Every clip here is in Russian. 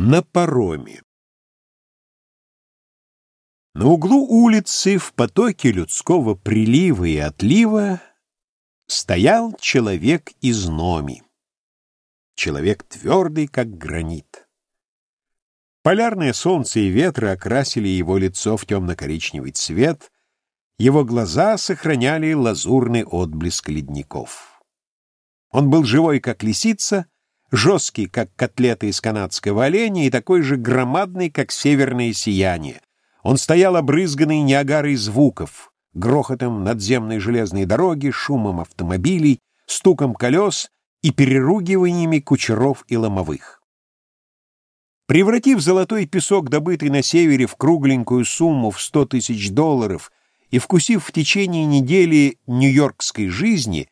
На пароме. На углу улицы в потоке людского прилива и отлива стоял человек из Номи. Человек твердый, как гранит. Полярное солнце и ветры окрасили его лицо в темно-коричневый цвет, его глаза сохраняли лазурный отблеск ледников. Он был живой, как лисица, жесткий, как котлеты из канадского оленя, и такой же громадный, как северное сияние. Он стоял обрызганный неагарой звуков, грохотом надземной железной дороги, шумом автомобилей, стуком колес и переругиваниями кучеров и ломовых. Превратив золотой песок, добытый на севере, в кругленькую сумму в сто тысяч долларов и вкусив в течение недели нью-йоркской жизни,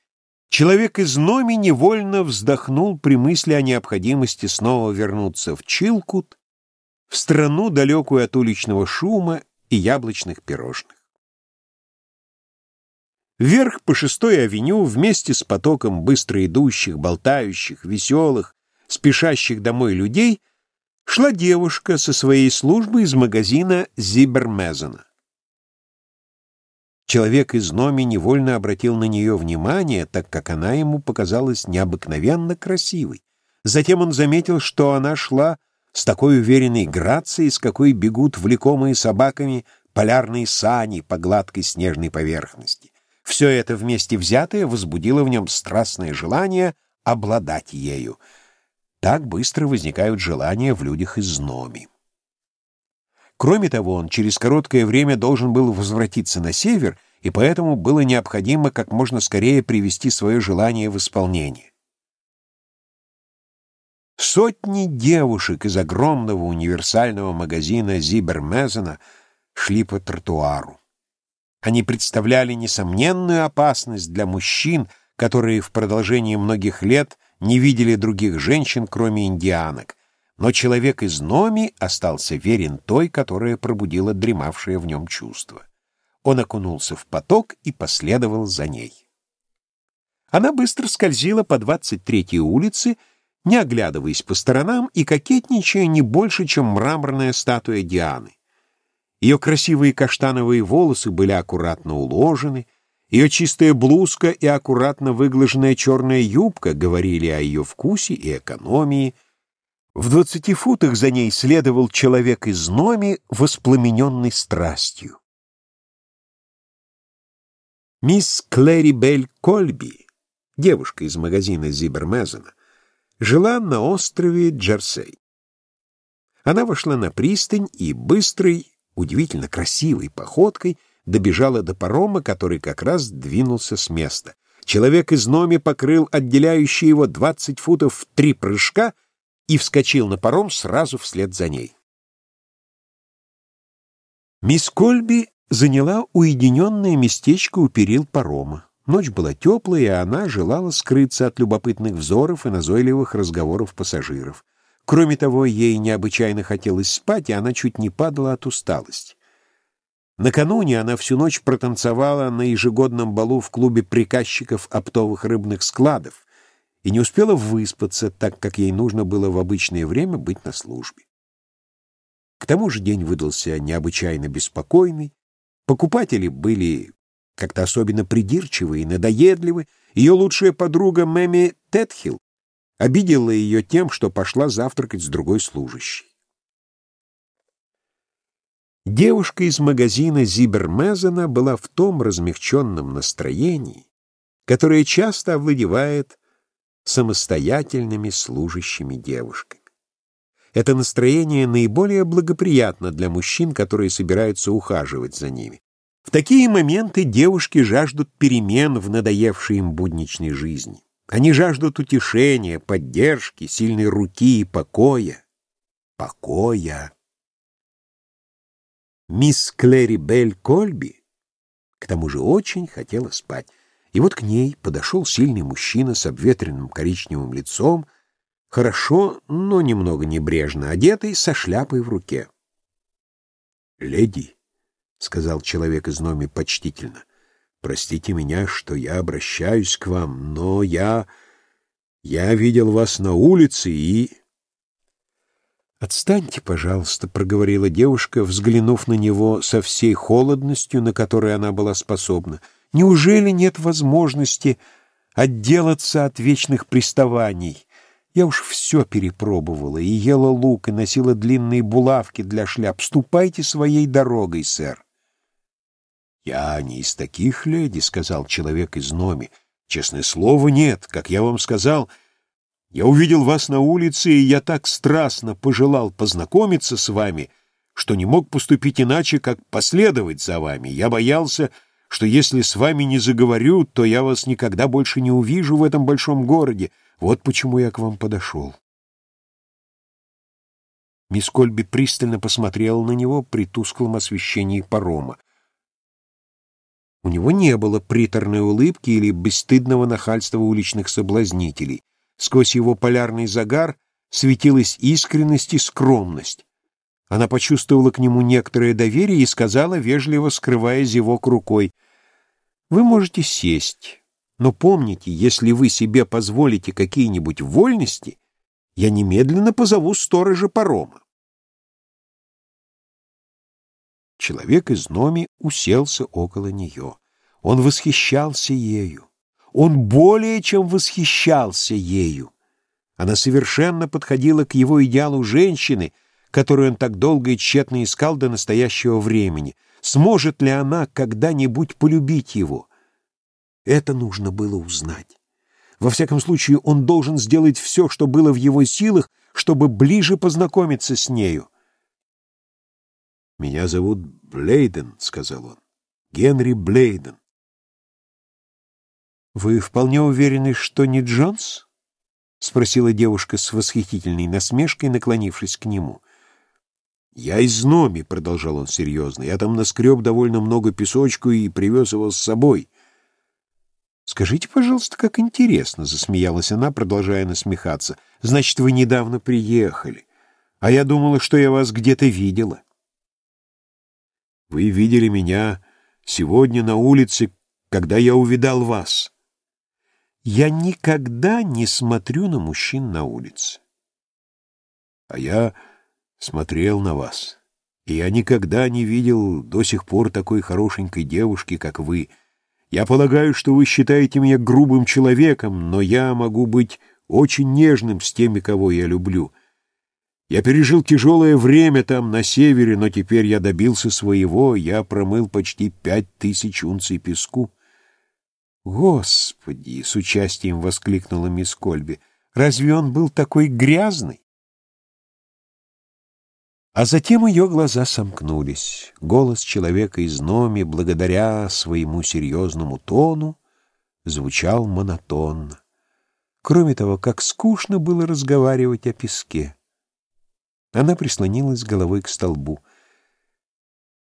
Человек из Номи невольно вздохнул при мысли о необходимости снова вернуться в Чилкут, в страну, далекую от уличного шума и яблочных пирожных. Вверх по шестой авеню вместе с потоком быстро идущих, болтающих, веселых, спешащих домой людей шла девушка со своей службы из магазина Зибермезена. Человек из Номи невольно обратил на нее внимание, так как она ему показалась необыкновенно красивой. Затем он заметил, что она шла с такой уверенной грацией, с какой бегут влекомые собаками полярные сани по гладкой снежной поверхности. Все это вместе взятое возбудило в нем страстное желание обладать ею. Так быстро возникают желания в людях из Номи. Кроме того, он через короткое время должен был возвратиться на север, и поэтому было необходимо как можно скорее привести свое желание в исполнение. Сотни девушек из огромного универсального магазина Зибермезена шли по тротуару. Они представляли несомненную опасность для мужчин, которые в продолжении многих лет не видели других женщин, кроме индианок, но человек из Номи остался верен той, которая пробудила дремавшее в нем чувство. Он окунулся в поток и последовал за ней. Она быстро скользила по 23-й улице, не оглядываясь по сторонам и кокетничая не больше, чем мраморная статуя Дианы. Ее красивые каштановые волосы были аккуратно уложены, ее чистая блузка и аккуратно выглаженная черная юбка говорили о ее вкусе и экономии — в двадцати футах за ней следовал человек из Номи, воспламененный страстью. Мисс Клэри Бель Кольби, девушка из магазина Зибермезена, жила на острове Джерсей. Она вошла на пристань и быстрой, удивительно красивой походкой добежала до парома, который как раз двинулся с места. Человек из Номи покрыл отделяющие его двадцать футов в три прыжка — и вскочил на паром сразу вслед за ней. Мисс Кольби заняла уединенное местечко у перил парома. Ночь была теплая, и она желала скрыться от любопытных взоров и назойливых разговоров пассажиров. Кроме того, ей необычайно хотелось спать, и она чуть не падала от усталости. Накануне она всю ночь протанцевала на ежегодном балу в клубе приказчиков оптовых рыбных складов и не успела выспаться, так как ей нужно было в обычное время быть на службе. К тому же день выдался необычайно беспокойный, покупатели были как-то особенно придирчивы и надоедливы, ее лучшая подруга Мэми Тетхилл обидела ее тем, что пошла завтракать с другой служащей. Девушка из магазина Зибермезена была в том размягченном настроении, которое часто овладевает самостоятельными служащими девушками. Это настроение наиболее благоприятно для мужчин, которые собираются ухаживать за ними. В такие моменты девушки жаждут перемен в надоевшей им будничной жизни. Они жаждут утешения, поддержки, сильной руки и покоя. Покоя. Мисс Клэри Белль Кольби к тому же очень хотела спать. И вот к ней подошел сильный мужчина с обветренным коричневым лицом, хорошо, но немного небрежно одетый, со шляпой в руке. «Леди», — сказал человек из Номи почтительно, — «простите меня, что я обращаюсь к вам, но я... я видел вас на улице и...» «Отстаньте, пожалуйста», — проговорила девушка, взглянув на него со всей холодностью, на которой она была способна. «Неужели нет возможности отделаться от вечных приставаний? Я уж все перепробовала, и ела лук, и носила длинные булавки для шляп. Ступайте своей дорогой, сэр». «Я не из таких леди», — сказал человек из Номи. «Честное слово, нет. Как я вам сказал...» Я увидел вас на улице, и я так страстно пожелал познакомиться с вами, что не мог поступить иначе, как последовать за вами. Я боялся, что если с вами не заговорю, то я вас никогда больше не увижу в этом большом городе. Вот почему я к вам подошел. Мисс Кольби пристально посмотрела на него при тусклом освещении парома. У него не было приторной улыбки или бесстыдного нахальства уличных соблазнителей. Сквозь его полярный загар светилась искренность и скромность. Она почувствовала к нему некоторое доверие и сказала, вежливо скрывая зевок рукой, «Вы можете сесть, но помните, если вы себе позволите какие-нибудь вольности, я немедленно позову сторожа парома». Человек из Номи уселся около нее. Он восхищался ею. Он более чем восхищался ею. Она совершенно подходила к его идеалу женщины, которую он так долго и тщетно искал до настоящего времени. Сможет ли она когда-нибудь полюбить его? Это нужно было узнать. Во всяком случае, он должен сделать все, что было в его силах, чтобы ближе познакомиться с нею. «Меня зовут Блейден», — сказал он. «Генри Блейден. «Вы вполне уверены, что не Джонс?» — спросила девушка с восхитительной насмешкой, наклонившись к нему. «Я из Номи», — продолжал он серьезно. «Я там наскреб довольно много песочку и привез его с собой». «Скажите, пожалуйста, как интересно», — засмеялась она, продолжая насмехаться. «Значит, вы недавно приехали, а я думала, что я вас где-то видела». «Вы видели меня сегодня на улице, когда я увидал вас». Я никогда не смотрю на мужчин на улице. А я смотрел на вас, и я никогда не видел до сих пор такой хорошенькой девушки, как вы. Я полагаю, что вы считаете меня грубым человеком, но я могу быть очень нежным с теми, кого я люблю. Я пережил тяжелое время там, на севере, но теперь я добился своего, я промыл почти пять тысяч унций песку. «Господи!» — с участием воскликнула мисс Кольби. «Разве он был такой грязный?» А затем ее глаза сомкнулись. Голос человека из Номи, благодаря своему серьезному тону, звучал монотонно. Кроме того, как скучно было разговаривать о песке. Она прислонилась головой к столбу.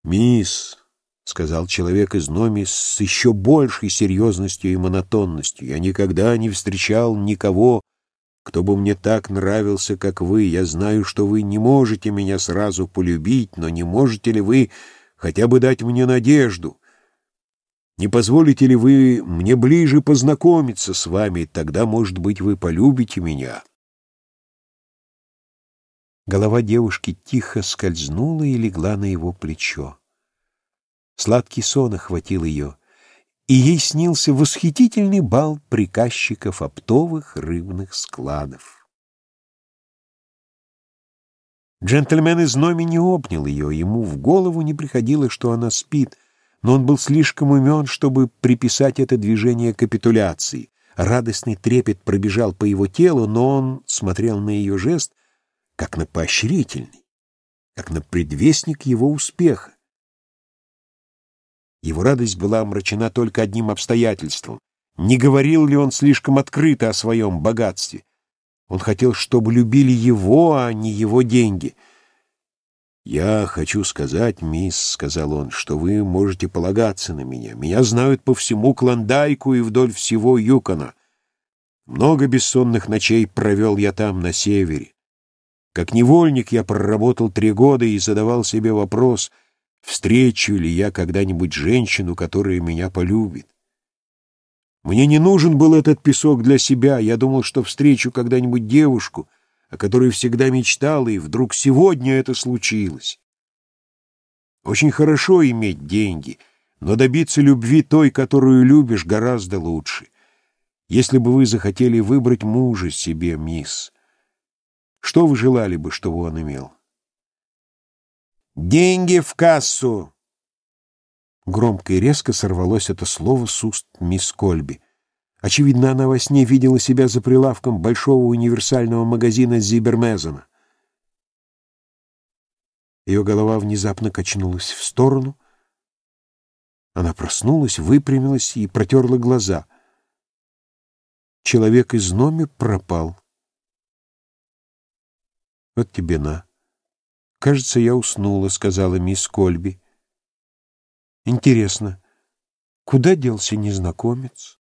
«Мисс!» — сказал человек из Номи с еще большей серьезностью и монотонностью. «Я никогда не встречал никого, кто бы мне так нравился, как вы. Я знаю, что вы не можете меня сразу полюбить, но не можете ли вы хотя бы дать мне надежду? Не позволите ли вы мне ближе познакомиться с вами? Тогда, может быть, вы полюбите меня». Голова девушки тихо скользнула и легла на его плечо. Сладкий сон охватил ее, и ей снился восхитительный бал приказчиков оптовых рыбных складов. Джентльмен из Номи не обнял ее, ему в голову не приходило, что она спит, но он был слишком умен, чтобы приписать это движение капитуляции. Радостный трепет пробежал по его телу, но он смотрел на ее жест, как на поощрительный, как на предвестник его успеха. Его радость была омрачена только одним обстоятельством. Не говорил ли он слишком открыто о своем богатстве? Он хотел, чтобы любили его, а не его деньги. «Я хочу сказать, мисс, — сказал он, — что вы можете полагаться на меня. Меня знают по всему Клондайку и вдоль всего Юкона. Много бессонных ночей провел я там, на севере. Как невольник я проработал три года и задавал себе вопрос — встречу ли я когда-нибудь женщину, которая меня полюбит. Мне не нужен был этот песок для себя, я думал, что встречу когда-нибудь девушку, о которой всегда мечтала, и вдруг сегодня это случилось. Очень хорошо иметь деньги, но добиться любви той, которую любишь, гораздо лучше. Если бы вы захотели выбрать мужа себе, мисс, что вы желали бы, чтобы он имел? «Деньги в кассу!» Громко и резко сорвалось это слово с уст мисс Кольби. Очевидно, она во сне видела себя за прилавком большого универсального магазина Зибермезона. Ее голова внезапно качнулась в сторону. Она проснулась, выпрямилась и протерла глаза. Человек из номи пропал. «Вот тебе на». «Кажется, я уснула», — сказала мисс Кольби. «Интересно, куда делся незнакомец?»